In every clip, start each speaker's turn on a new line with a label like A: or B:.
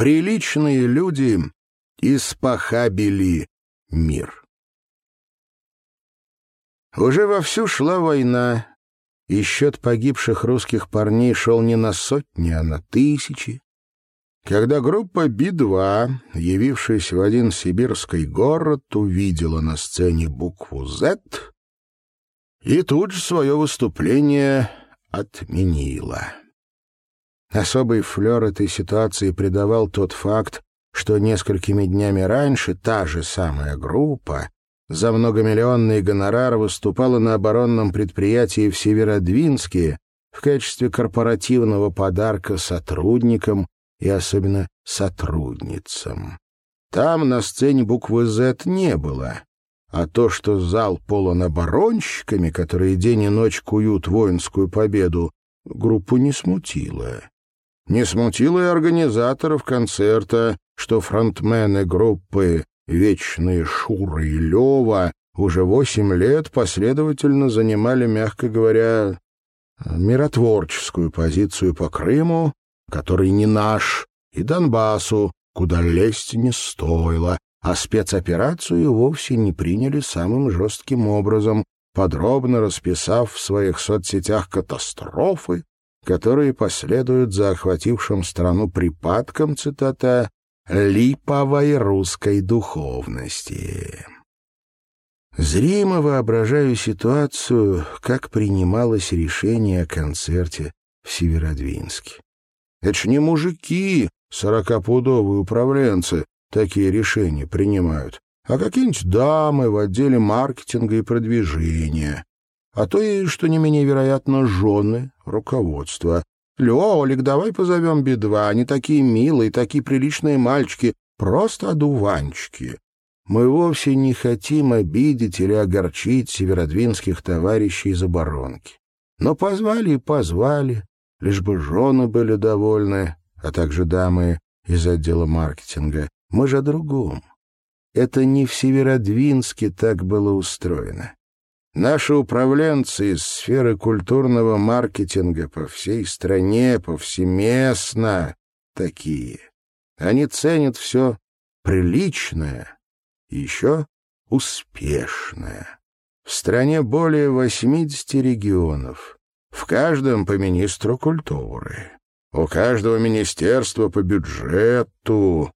A: приличные люди испохабили мир. Уже вовсю шла война, и счет погибших русских парней шел не на сотни, а на тысячи. Когда группа Би-2, явившись в один сибирский город, увидела на сцене букву «З», и тут же свое выступление отменила. Особый флер этой ситуации придавал тот факт, что несколькими днями раньше та же самая группа за многомиллионный гонорар выступала на оборонном предприятии в Северодвинске в качестве корпоративного подарка сотрудникам и особенно сотрудницам. Там на сцене буквы «З» не было, а то, что зал полон оборонщиками, которые день и ночь куют воинскую победу, группу не смутило. Не смутило и организаторов концерта, что фронтмены группы вечные Шура и Лева уже восемь лет последовательно занимали, мягко говоря, миротворческую позицию по Крыму, который не наш, и Донбассу, куда лезть не стоило, а спецоперацию вовсе не приняли самым жестким образом, подробно расписав в своих соцсетях катастрофы, которые последуют за охватившим страну припадком, цитата, липовой русской духовности. Зримо воображаю ситуацию, как принималось решение о концерте в Северодвинске. Это ж не мужики, сорокапудовые управленцы, такие решения принимают, а какие-нибудь дамы в отделе маркетинга и продвижения, а то и, что не менее вероятно, жены руководства, «Лёлик, давай позовем Би-2, они такие милые, такие приличные мальчики, просто одуванчики». Мы вовсе не хотим обидеть или огорчить северодвинских товарищей из оборонки. Но позвали и позвали, лишь бы жены были довольны, а также дамы из отдела маркетинга. Мы же о другом. Это не в Северодвинске так было устроено. Наши управленцы из сферы культурного маркетинга по всей стране, повсеместно такие. Они ценят все приличное и еще успешное. В стране более 80 регионов. В каждом по министру культуры. У каждого министерства по бюджету.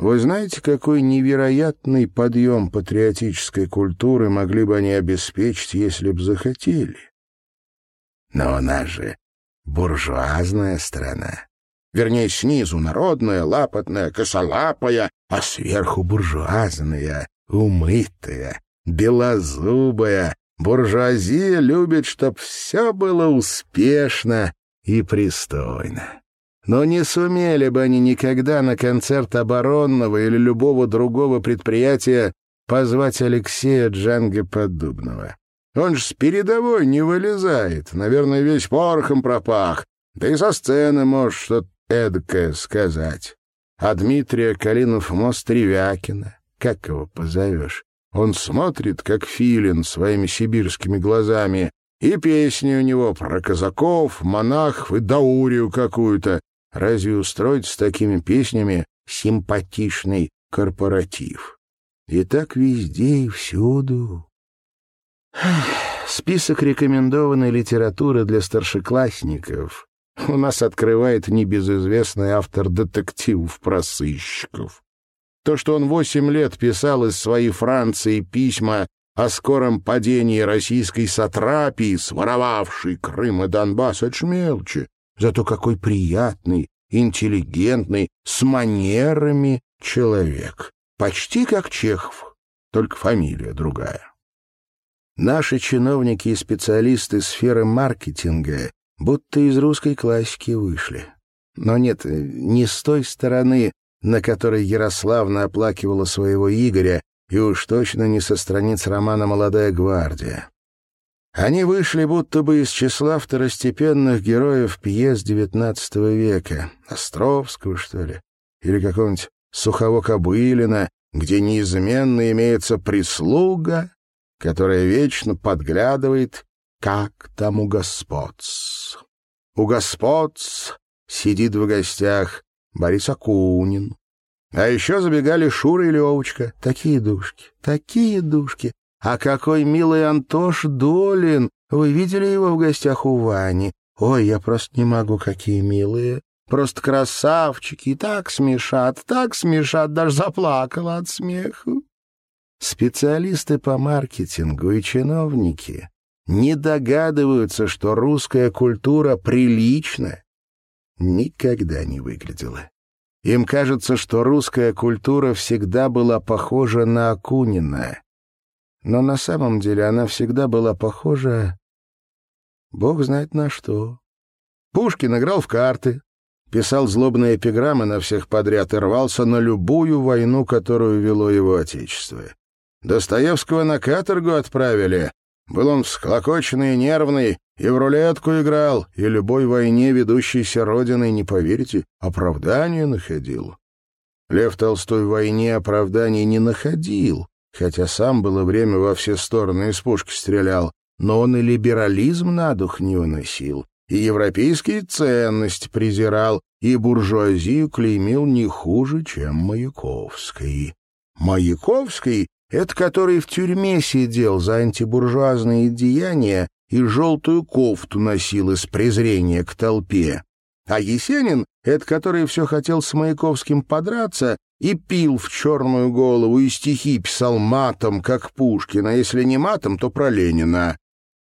A: Вы знаете, какой невероятный подъем патриотической культуры могли бы они обеспечить, если б захотели? Но у нас же буржуазная страна. Вернее, снизу народная, лапотная, косолапая, а сверху буржуазная, умытая, белозубая. Буржуазия любит, чтоб все было успешно и пристойно. Но не сумели бы они никогда на концерт оборонного или любого другого предприятия позвать Алексея Джанга Поддубного. Он же с передовой не вылезает, наверное, весь порохом пропах, да и со сцены может что-то эдакое сказать. А Дмитрия Калинов-Мост-Ревякина, как его позовешь? Он смотрит, как филин, своими сибирскими глазами, и песни у него про казаков, монахов и даурию какую-то. Разве устроить с такими песнями симпатичный корпоратив? И так везде и всюду. Список рекомендованной литературы для старшеклассников у нас открывает небезызвестный автор детективов про сыщиков. То, что он восемь лет писал из своей Франции письма о скором падении российской сатрапии, своровавшей Крым и Донбасс, это ж мелочи. Зато какой приятный, интеллигентный, с манерами человек. Почти как Чехов, только фамилия другая. Наши чиновники и специалисты сферы маркетинга будто из русской классики вышли. Но нет, не с той стороны, на которой Ярославна оплакивала своего Игоря, и уж точно не со страниц романа «Молодая гвардия». Они вышли будто бы из числа второстепенных героев пьес XIX века, Островского, что ли, или какого-нибудь Сухого Кобылина, где неизменно имеется прислуга, которая вечно подглядывает, как там у господ. У господ сидит в гостях Борис Акунин. А еще забегали Шура и Левочка. Такие душки, такие душки. А какой милый Антош Долин! Вы видели его в гостях у Вани? Ой, я просто не могу, какие милые. Просто красавчики, так смешат, так смешат, даже заплакала от смеху. Специалисты по маркетингу и чиновники не догадываются, что русская культура прилично никогда не выглядела. Им кажется, что русская культура всегда была похожа на Акунина. Но на самом деле она всегда была похожа... Бог знает на что. Пушкин играл в карты, писал злобные эпиграммы на всех подряд и рвался на любую войну, которую вело его отечество. Достоевского на каторгу отправили. Был он всклокоченный и нервный, и в рулетку играл, и любой войне, ведущейся родиной, не поверите, оправдание находил. Лев Толстой в войне оправданий не находил, хотя сам было время во все стороны из пушки стрелял, но он и либерализм на дух не уносил, и европейские ценности презирал, и буржуазию клеймил не хуже, чем Маяковский. Маяковский — это который в тюрьме сидел за антибуржуазные деяния и желтую кофту носил из презрения к толпе. А Есенин — это который все хотел с Маяковским подраться и пил в черную голову, и стихи писал матом, как Пушкин, а если не матом, то про Ленина.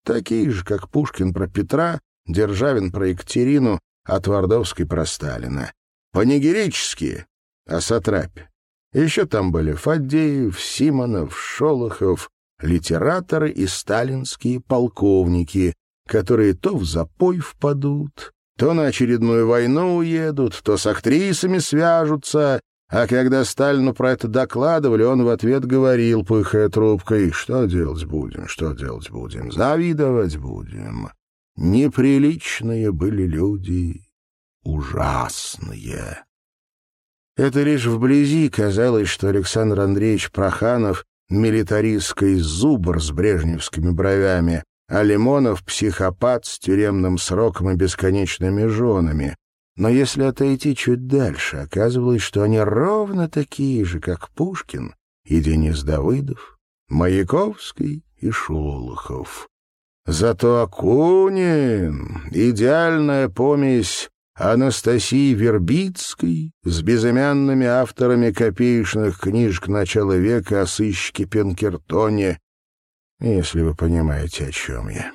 A: Такие же, как Пушкин про Петра, Державин про Екатерину, а Твардовский про Сталина. Панигерические, о Сатрапе. Еще там были Фадеев, Симонов, Шолохов, литераторы и сталинские полковники, которые то в запой впадут, то на очередную войну уедут, то с актрисами свяжутся, а когда Сталину про это докладывали, он в ответ говорил, пыхая трубкой, «Что делать будем, что делать будем? Завидовать будем». Неприличные были люди, ужасные. Это лишь вблизи казалось, что Александр Андреевич Проханов — милитаристский зубр с брежневскими бровями, а Лимонов — психопат с тюремным сроком и бесконечными женами. Но если отойти чуть дальше, оказывалось, что они ровно такие же, как Пушкин и Денис Давыдов, Маяковский и Шолохов. Зато Акунин — идеальная помесь Анастасии Вербицкой с безымянными авторами копеечных книжек начала века о сыщике Пенкертоне, если вы понимаете, о чем я.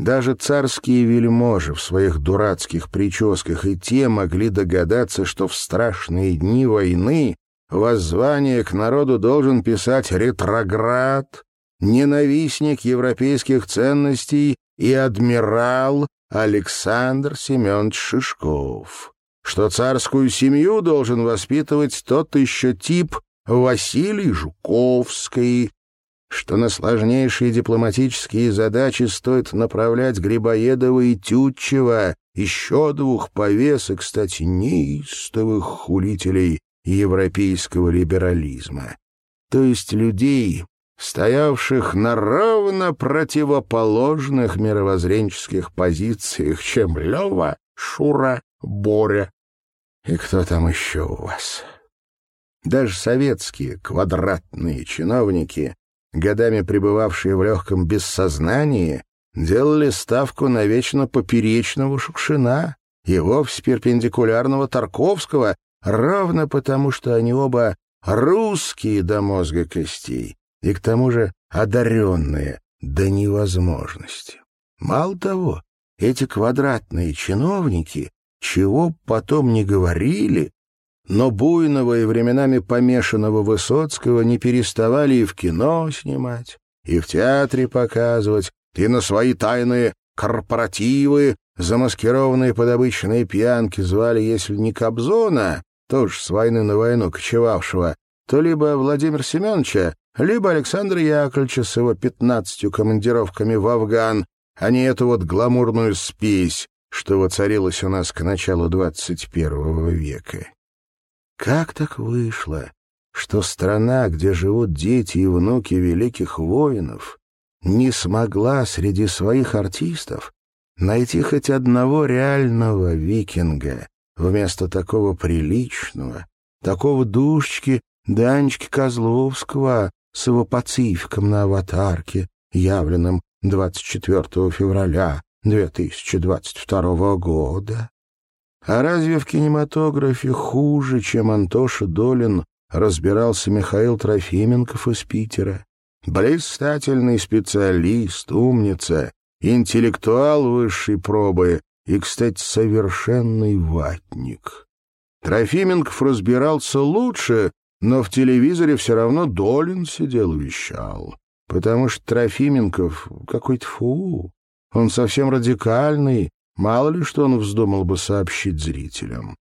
A: Даже царские вельможи в своих дурацких прическах и те могли догадаться, что в страшные дни войны воззвание к народу должен писать ретроград, ненавистник европейских ценностей и адмирал Александр Семенович Шишков, что царскую семью должен воспитывать тот еще тип Василий Жуковский, что на сложнейшие дипломатические задачи стоит направлять Грибоедова и Тютчева, еще двух повес и, кстати, неистовых хулителей европейского либерализма. То есть людей, стоявших на ровно противоположных мировоззренческих позициях, чем Лева, Шура, Боря. И кто там еще у вас? Даже советские квадратные чиновники, годами пребывавшие в легком бессознании, делали ставку на вечно поперечного Шукшина и вовсе перпендикулярного Тарковского, равно потому, что они оба русские до мозга костей и к тому же одаренные до невозможности. Мало того, эти квадратные чиновники, чего потом не говорили, но буйного и временами помешанного Высоцкого не переставали и в кино снимать, и в театре показывать, и на свои тайные корпоративы, замаскированные под обычные пьянки, звали, если не Кобзона, тоже с войны на войну кочевавшего, то либо Владимир Семеновича, либо Александр Яковлевича с его пятнадцатью командировками в Афган, а не эту вот гламурную спесь, что воцарилась у нас к началу двадцать первого века. Как так вышло, что страна, где живут дети и внуки великих воинов, не смогла среди своих артистов найти хоть одного реального викинга, вместо такого приличного, такого душечки Данечки Козловского с его пацификом на аватарке, явленным 24 февраля 2022 года. А разве в кинематографе хуже, чем Антоша Долин, разбирался Михаил Трофименков из Питера? Блистательный специалист, умница, интеллектуал высшей пробы и, кстати, совершенный ватник. Трофименков разбирался лучше, но в телевизоре все равно Долин сидел и вещал, потому что Трофименков какой-то фу. Он совсем радикальный, мало ли что он вздумал бы сообщить зрителям.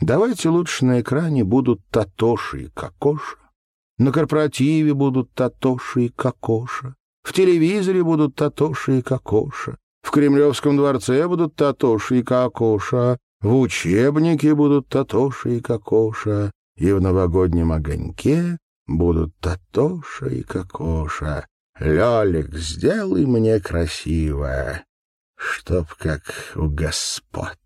A: Давайте лучше на экране будут Татоши и Кокоша, на корпоративе будут Татоши и Кокоша, в телевизоре будут Татоши и Кокоша, в Кремлевском дворце будут Татоши и Кокоша, в учебнике будут Татоши и Кокоша, и в новогоднем огоньке будут Татоша и Кокоша. Лёлик, сделай мне красиво, чтоб как у господ.